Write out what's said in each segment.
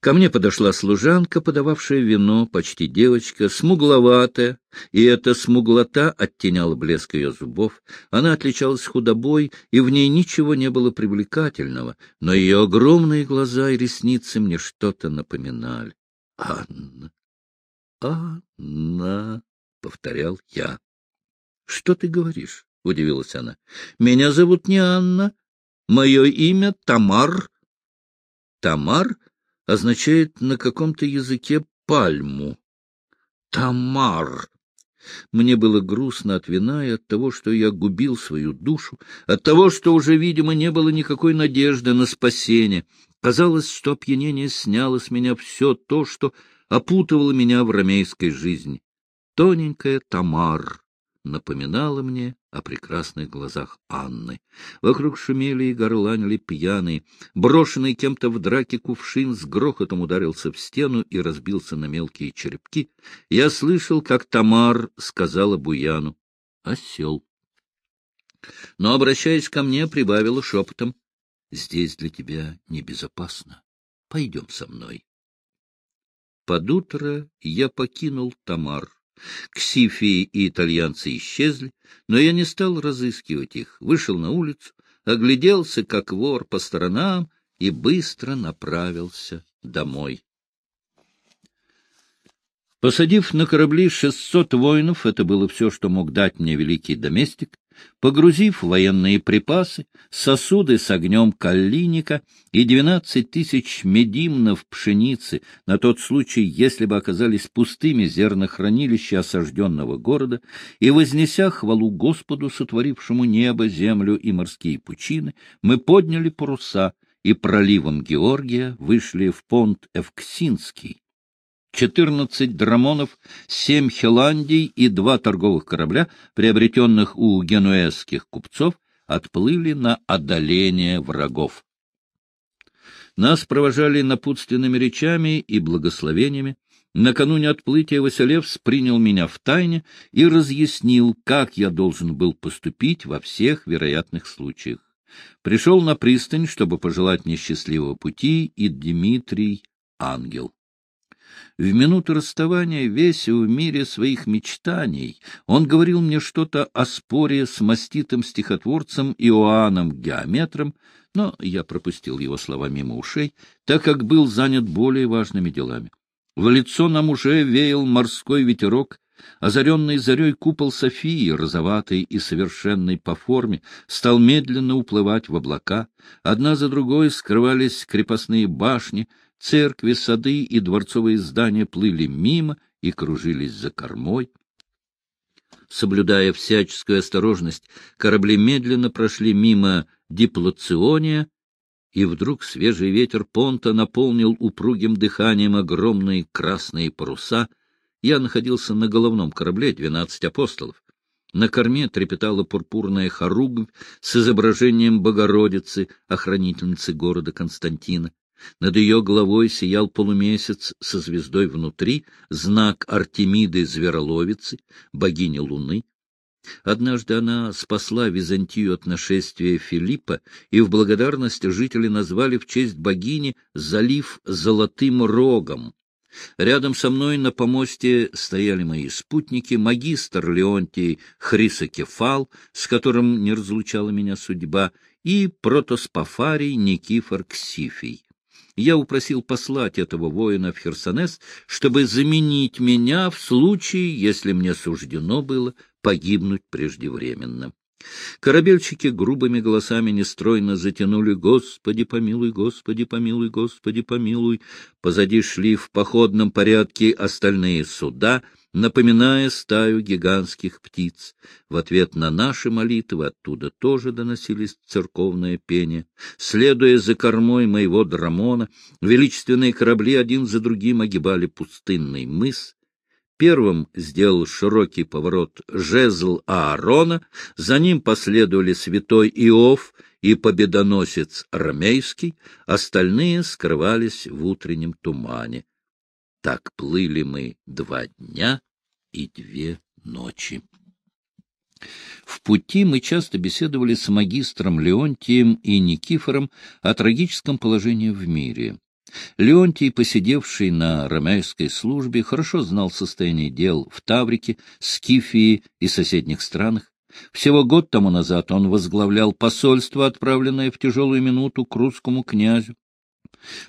Ко мне подошла служанка, подававшая вино, почти девочка, смугловатая, и эта смуглота оттеняла блеск ее зубов. Она отличалась худобой, и в ней ничего не было привлекательного, но ее огромные глаза и ресницы мне что-то напоминали. — Анна! Анна! — повторял я. — Что ты говоришь? — удивилась она. — Меня зовут не Анна. Мое имя Тамар. Тамар означает на каком-то языке пальму. Тамар. Мне было грустно от вина и от того, что я губил свою душу, от того, что уже, видимо, не было никакой надежды на спасение. Казалось, что опьянение сняло с меня все то, что опутывало меня в ромейской жизни. Тоненькая Тамар напоминала мне о прекрасных глазах Анны. Вокруг шумели и горланили пьяные. Брошенный кем-то в драке кувшин с грохотом ударился в стену и разбился на мелкие черепки. Я слышал, как Тамар сказала Буяну «Осел». Но, обращаясь ко мне, прибавила шепотом «Здесь для тебя небезопасно. Пойдем со мной». Под утро я покинул Тамар. Ксифии и итальянцы исчезли, но я не стал разыскивать их, вышел на улицу, огляделся, как вор, по сторонам и быстро направился домой. Посадив на корабли шестьсот воинов, это было все, что мог дать мне великий доместик, погрузив военные припасы, сосуды с огнем калиника и двенадцать тысяч медимнов пшеницы на тот случай, если бы оказались пустыми зернохранилища осажденного города, и, вознеся хвалу Господу, сотворившему небо, землю и морские пучины, мы подняли паруса и проливом Георгия вышли в понт Эвксинский, четырнадцать драмонов, семь хеландий и два торговых корабля, приобретенных у генуэзских купцов, отплыли на одоление врагов. Нас провожали напутственными речами и благословениями. Накануне отплытия Василевс принял меня в тайне и разъяснил, как я должен был поступить во всех вероятных случаях. Пришел на пристань, чтобы пожелать мне счастливого пути, и Дмитрий — ангел. В минуту расставания, весь в мире своих мечтаний, он говорил мне что-то о споре с маститым стихотворцем Иоанном Геометром, но я пропустил его слова мимо ушей, так как был занят более важными делами. В лицо нам уже веял морской ветерок, Озаренный зарей купол Софии, розоватый и совершенный по форме, стал медленно уплывать в облака. Одна за другой скрывались крепостные башни, Церкви, сады и дворцовые здания плыли мимо и кружились за кормой. Соблюдая всяческую осторожность, корабли медленно прошли мимо диплоциония, и вдруг свежий ветер понта наполнил упругим дыханием огромные красные паруса. Я находился на головном корабле «Двенадцать апостолов». На корме трепетала пурпурная хоругвь с изображением Богородицы, охранительницы города Константина. Над ее головой сиял полумесяц со звездой внутри, знак Артемиды-звероловицы, богини Луны. Однажды она спасла Византию от нашествия Филиппа, и в благодарность жители назвали в честь богини залив Золотым Рогом. Рядом со мной на помосте стояли мои спутники, магистр Леонтий Хрисокефал, с которым не разлучала меня судьба, и протоспофарий Никифор Ксифий я упросил послать этого воина в Херсонес, чтобы заменить меня в случае, если мне суждено было погибнуть преждевременно. Корабельщики грубыми голосами нестройно затянули «Господи, помилуй, Господи, помилуй, Господи, помилуй». Позади шли в походном порядке остальные суда — напоминая стаю гигантских птиц. В ответ на наши молитвы оттуда тоже доносились церковное пение. Следуя за кормой моего драмона, величественные корабли один за другим огибали пустынный мыс. Первым сделал широкий поворот жезл Аарона, за ним последовали святой Иов и победоносец Ромейский, остальные скрывались в утреннем тумане. Так плыли мы два дня и две ночи. В пути мы часто беседовали с магистром Леонтием и Никифором о трагическом положении в мире. Леонтий, посидевший на ромейской службе, хорошо знал состояние дел в Таврике, Скифии и соседних странах. Всего год тому назад он возглавлял посольство, отправленное в тяжелую минуту к русскому князю.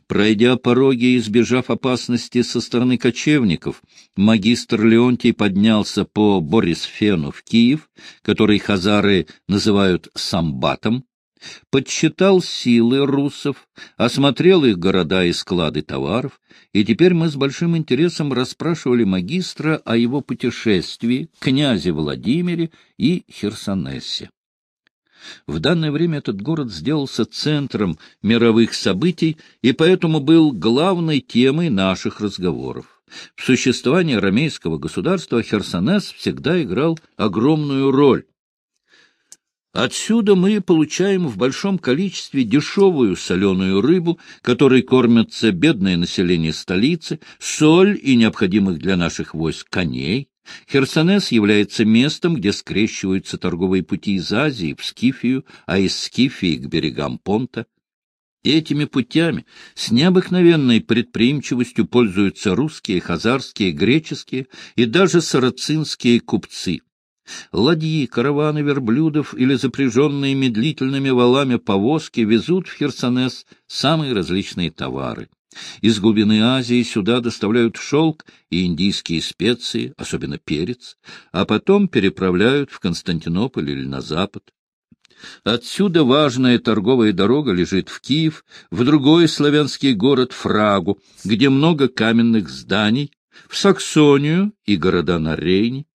Пройдя пороги и избежав опасности со стороны кочевников, магистр Леонтий поднялся по Борисфену в Киев, который хазары называют Самбатом, подсчитал силы русов, осмотрел их города и склады товаров, и теперь мы с большим интересом расспрашивали магистра о его путешествии, князе Владимире и Херсонесе. В данное время этот город сделался центром мировых событий и поэтому был главной темой наших разговоров. В существовании ромейского государства Херсонес всегда играл огромную роль. Отсюда мы получаем в большом количестве дешевую соленую рыбу, которой кормятся бедное население столицы, соль и необходимых для наших войск коней. Херсонес является местом, где скрещиваются торговые пути из Азии в Скифию, а из Скифии к берегам Понта. Этими путями с необыкновенной предприимчивостью пользуются русские, хазарские, греческие и даже сарацинские купцы. Ладьи, караваны верблюдов или запряженные медлительными валами повозки везут в Херсонес самые различные товары. Из глубины Азии сюда доставляют шелк и индийские специи, особенно перец, а потом переправляют в Константинополь или на запад. Отсюда важная торговая дорога лежит в Киев, в другой славянский город Фрагу, где много каменных зданий, в Саксонию и города на Рейне.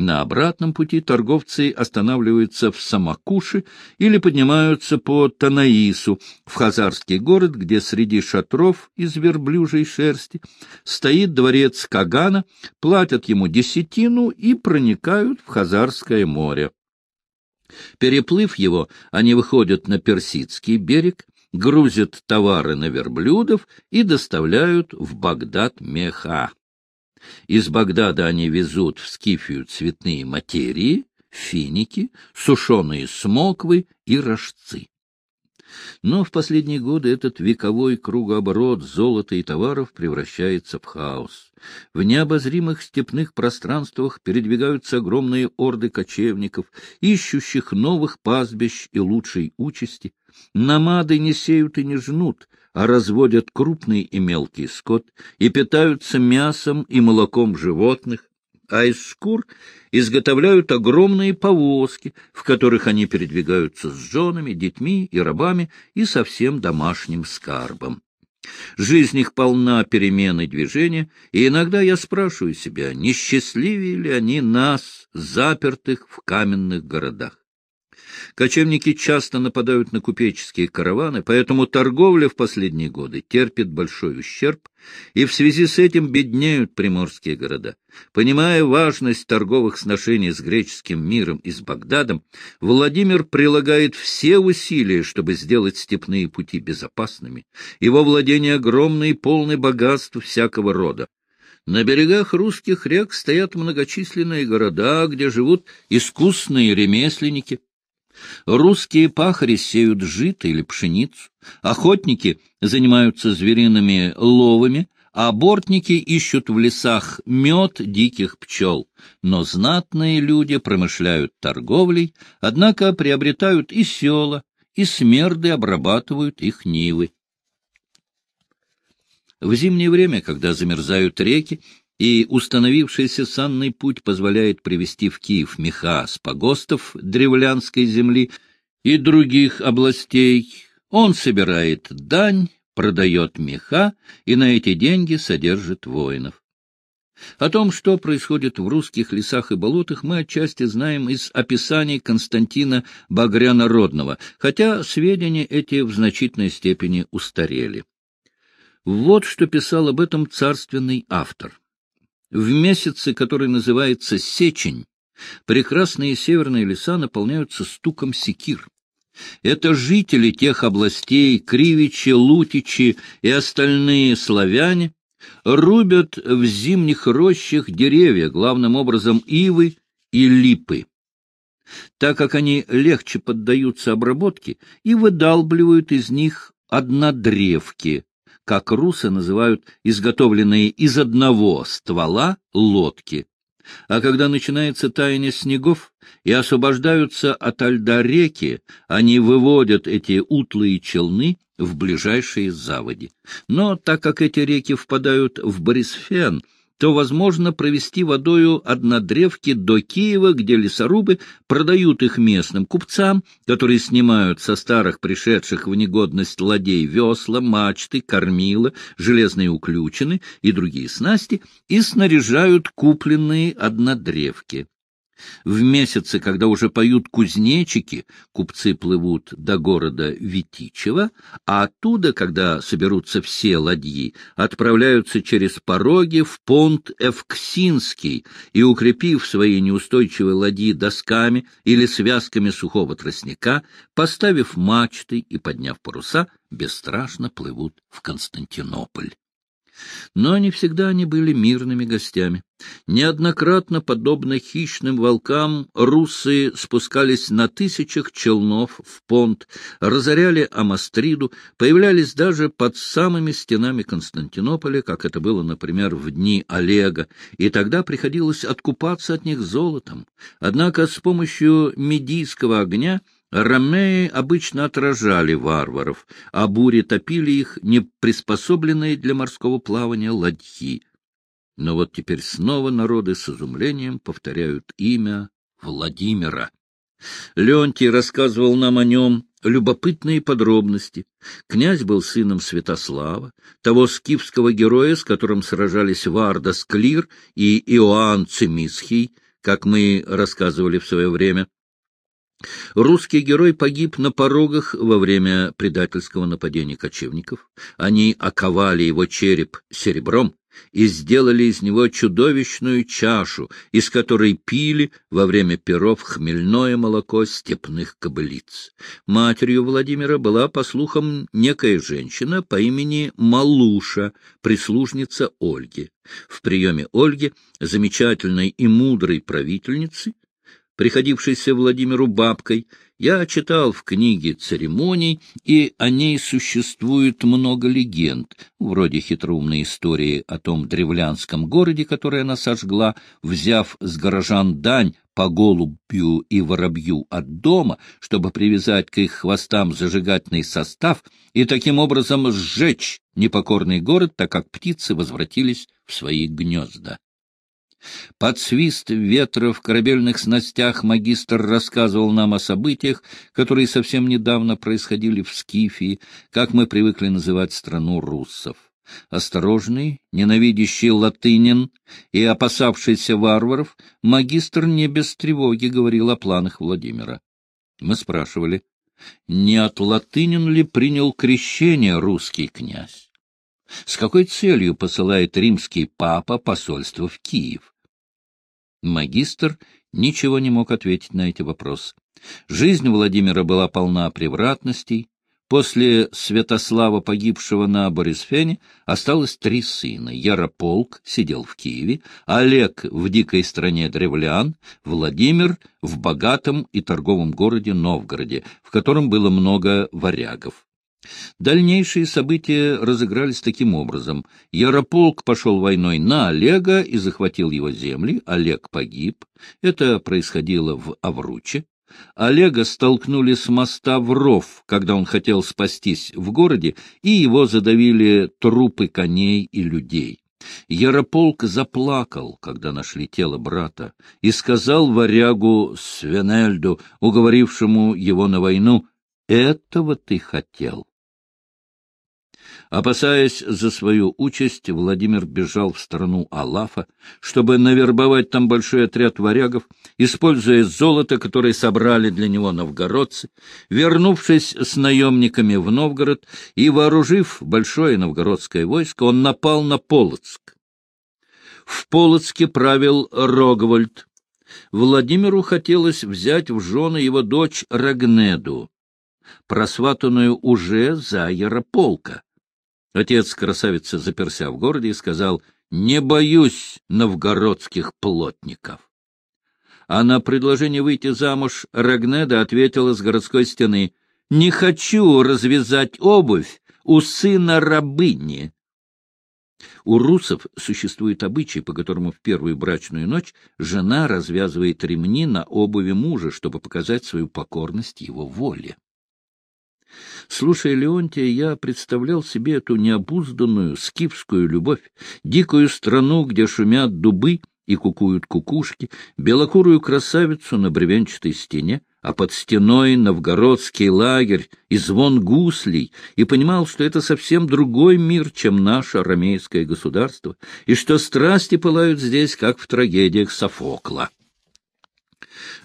На обратном пути торговцы останавливаются в Самакуше или поднимаются по Танаису, в хазарский город, где среди шатров из верблюжьей шерсти стоит дворец Кагана, платят ему десятину и проникают в Хазарское море. Переплыв его, они выходят на Персидский берег, грузят товары на верблюдов и доставляют в Багдад меха. Из Багдада они везут в Скифию цветные материи, финики, сушеные смоквы и рожцы. Но в последние годы этот вековой кругооборот золота и товаров превращается в хаос. В необозримых степных пространствах передвигаются огромные орды кочевников, ищущих новых пастбищ и лучшей участи. Намады не сеют и не жнут, разводят крупный и мелкий скот и питаются мясом и молоком животных, а из шкур изготовляют огромные повозки, в которых они передвигаются с женами, детьми и рабами и совсем домашним скарбом. Жизнь их полна перемены движения, и иногда я спрашиваю себя, не счастливее ли они нас, запертых в каменных городах. Кочевники часто нападают на купеческие караваны, поэтому торговля в последние годы терпит большой ущерб, и в связи с этим беднеют приморские города. Понимая важность торговых сношений с греческим миром и с Багдадом, Владимир прилагает все усилия, чтобы сделать степные пути безопасными. Его владения огромные и полны богатств всякого рода. На берегах русских рек стоят многочисленные города, где живут искусные ремесленники, Русские пахари сеют жито или пшеницу, охотники занимаются звериными ловами, а бортники ищут в лесах мед диких пчел. Но знатные люди промышляют торговлей, однако приобретают и села, и смерды обрабатывают их нивы. В зимнее время, когда замерзают реки, и установившийся санный путь позволяет привести в Киев меха с погостов древлянской земли и других областей. Он собирает дань, продает меха и на эти деньги содержит воинов. О том, что происходит в русских лесах и болотах, мы отчасти знаем из описаний Константина Багряна-Родного, хотя сведения эти в значительной степени устарели. Вот что писал об этом царственный автор. В месяце, который называется Сечень, прекрасные северные леса наполняются стуком секир. Это жители тех областей, Кривичи, Лутичи и остальные славяне, рубят в зимних рощах деревья, главным образом ивы и липы. Так как они легче поддаются обработке и выдалбливают из них однодревки, как русы называют изготовленные из одного ствола лодки. А когда начинается таяние снегов и освобождаются от льда реки, они выводят эти утлые челны в ближайшие заводи. Но так как эти реки впадают в Борисфен, то возможно провести водою однодревки до Киева, где лесорубы продают их местным купцам, которые снимают со старых пришедших в негодность ладей весла, мачты, кормила, железные уключины и другие снасти и снаряжают купленные однодревки. В месяцы, когда уже поют кузнечики, купцы плывут до города Витичева, а оттуда, когда соберутся все ладьи, отправляются через пороги в понт Эвксинский и, укрепив свои неустойчивые ладьи досками или связками сухого тростника, поставив мачты и подняв паруса, бесстрашно плывут в Константинополь. Но не всегда они были мирными гостями. Неоднократно, подобно хищным волкам, русы спускались на тысячах челнов в понт, разоряли Амастриду, появлялись даже под самыми стенами Константинополя, как это было, например, в дни Олега, и тогда приходилось откупаться от них золотом. Однако с помощью медийского огня — Ромеи обычно отражали варваров, а бури топили их неприспособленные для морского плавания ладьи. Но вот теперь снова народы с изумлением повторяют имя Владимира. Леонтий рассказывал нам о нем любопытные подробности. Князь был сыном Святослава, того скифского героя, с которым сражались Варда Склир и Иоанн Цимисхий, как мы рассказывали в свое время. Русский герой погиб на порогах во время предательского нападения кочевников. Они оковали его череп серебром и сделали из него чудовищную чашу, из которой пили во время перов хмельное молоко степных кобылиц. Матерью Владимира была, по слухам, некая женщина по имени Малуша, прислужница Ольги. В приеме Ольги, замечательной и мудрой правительницы, приходившейся Владимиру бабкой, я читал в книге церемоний, и о ней существует много легенд, вроде хитроумной истории о том древлянском городе, который она сожгла, взяв с горожан дань по голубю и воробью от дома, чтобы привязать к их хвостам зажигательный состав и таким образом сжечь непокорный город, так как птицы возвратились в свои гнезда. Под свист ветра в корабельных снастях магистр рассказывал нам о событиях, которые совсем недавно происходили в Скифии, как мы привыкли называть страну руссов. Осторожный, ненавидящий латынин и опасавшийся варваров, магистр не без тревоги говорил о планах Владимира. Мы спрашивали, не от латынин ли принял крещение русский князь? С какой целью посылает римский папа посольство в Киев? Магистр ничего не мог ответить на эти вопросы. Жизнь Владимира была полна превратностей. После Святослава, погибшего на Борисфене, осталось три сына. Ярополк сидел в Киеве, Олег в дикой стране древлян, Владимир в богатом и торговом городе Новгороде, в котором было много варягов. Дальнейшие события разыгрались таким образом. Ярополк пошел войной на Олега и захватил его земли. Олег погиб. Это происходило в Авруче. Олега столкнули с моста в ров, когда он хотел спастись в городе, и его задавили трупы коней и людей. Ярополк заплакал, когда нашли тело брата, и сказал варягу Свенельду, уговорившему его на войну, «Этого ты хотел». Опасаясь за свою участь, Владимир бежал в страну Алафа, чтобы навербовать там большой отряд варягов, используя золото, которое собрали для него новгородцы. Вернувшись с наемниками в Новгород и вооружив большое новгородское войско, он напал на Полоцк. В Полоцке правил Рогвольд. Владимиру хотелось взять в жены его дочь Рагнеду, просватанную уже за Ярополка. Отец красавицы заперся в городе и сказал, «Не боюсь новгородских плотников». А на предложение выйти замуж Рагнеда ответила с городской стены, «Не хочу развязать обувь у сына рабыни. У русов существует обычай, по которому в первую брачную ночь жена развязывает ремни на обуви мужа, чтобы показать свою покорность его воле. Слушая Леонтия, я представлял себе эту необузданную скифскую любовь, дикую страну, где шумят дубы и кукуют кукушки, белокурую красавицу на бревенчатой стене, а под стеной новгородский лагерь и звон гуслей, и понимал, что это совсем другой мир, чем наше ромейское государство, и что страсти пылают здесь, как в трагедиях Софокла.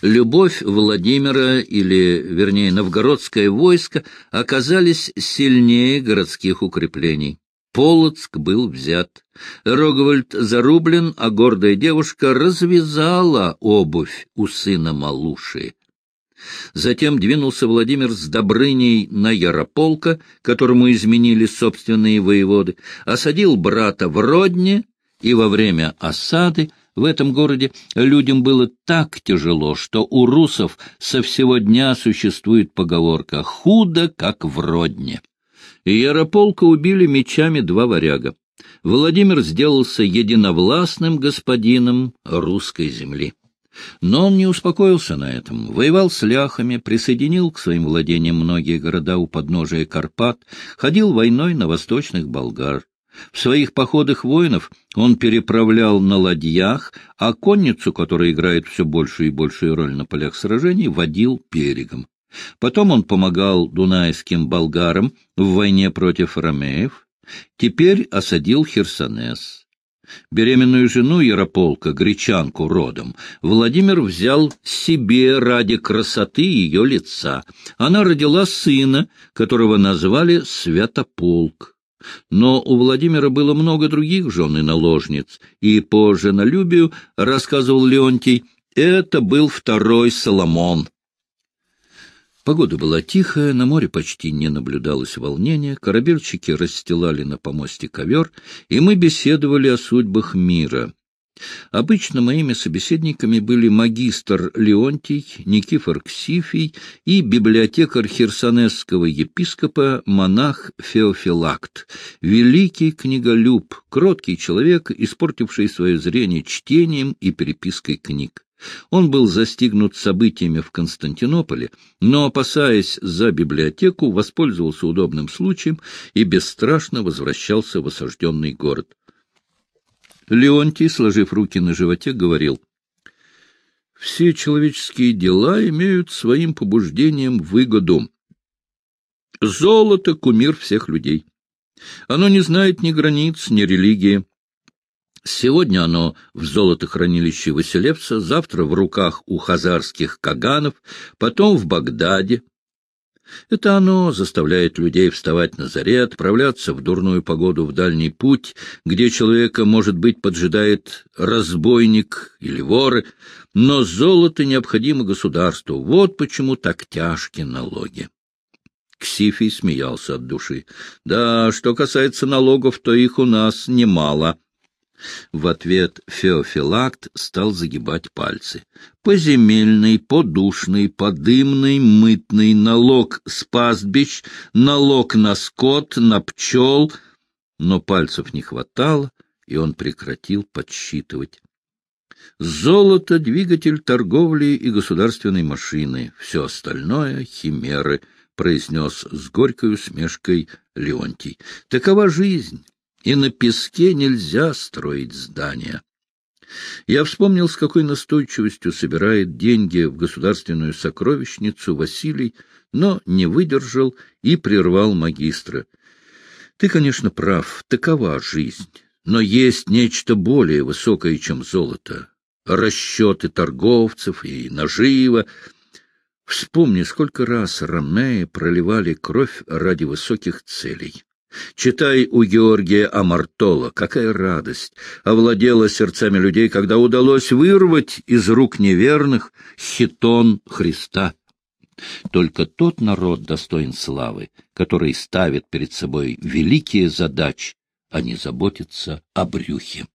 Любовь Владимира, или, вернее, новгородское войско, оказались сильнее городских укреплений. Полоцк был взят. Рогвальд зарублен, а гордая девушка развязала обувь у сына Малуши. Затем двинулся Владимир с Добрыней на Ярополка, которому изменили собственные воеводы, осадил брата в Родне, и во время осады в этом городе людям было так тяжело, что у русов со всего дня существует поговорка «худо, как в Родне». Ярополка убили мечами два варяга. Владимир сделался единовластным господином русской земли. Но он не успокоился на этом, воевал с ляхами, присоединил к своим владениям многие города у подножия Карпат, ходил войной на восточных болгар. В своих походах воинов он переправлял на ладьях, а конницу, которая играет все большую и большую роль на полях сражений, водил берегом. Потом он помогал дунайским болгарам в войне против ромеев, теперь осадил Херсонес. Беременную жену Ярополка, гречанку родом, Владимир взял себе ради красоты ее лица. Она родила сына, которого назвали Святополк. Но у Владимира было много других жен и наложниц, и по женолюбию, рассказывал Леонтий, это был второй Соломон. Погода была тихая, на море почти не наблюдалось волнения, корабельщики расстилали на помосте ковер, и мы беседовали о судьбах мира. Обычно моими собеседниками были магистр Леонтий, Никифор Ксифий и библиотекарь херсонесского епископа монах Феофилакт, великий книголюб, кроткий человек, испортивший свое зрение чтением и перепиской книг. Он был застигнут событиями в Константинополе, но, опасаясь за библиотеку, воспользовался удобным случаем и бесстрашно возвращался в осажденный город. Леонтий, сложив руки на животе, говорил, «Все человеческие дела имеют своим побуждением выгоду. Золото — кумир всех людей. Оно не знает ни границ, ни религии. Сегодня оно в золотохранилище Василевца, завтра в руках у хазарских каганов, потом в Багдаде. Это оно заставляет людей вставать на заре, отправляться в дурную погоду в дальний путь, где человека, может быть, поджидает разбойник или воры, но золото необходимо государству. Вот почему так тяжки налоги. Ксифий смеялся от души. Да, что касается налогов, то их у нас немало. В ответ Феофилакт стал загибать пальцы. Поземельный, подушный, подымный, мытный, налог с пастбищ, налог на скот, на пчел. Но пальцев не хватало, и он прекратил подсчитывать. Золото — двигатель торговли и государственной машины, все остальное — химеры, — произнес с горькой усмешкой Леонтий. Такова жизнь и на песке нельзя строить здания. Я вспомнил, с какой настойчивостью собирает деньги в государственную сокровищницу Василий, но не выдержал и прервал магистра. Ты, конечно, прав, такова жизнь, но есть нечто более высокое, чем золото. Расчеты торговцев и нажива. Вспомни, сколько раз ромеи проливали кровь ради высоких целей. Читай у Георгия Амартола, какая радость овладела сердцами людей, когда удалось вырвать из рук неверных хитон Христа. Только тот народ достоин славы, который ставит перед собой великие задачи, а не заботится о брюхе.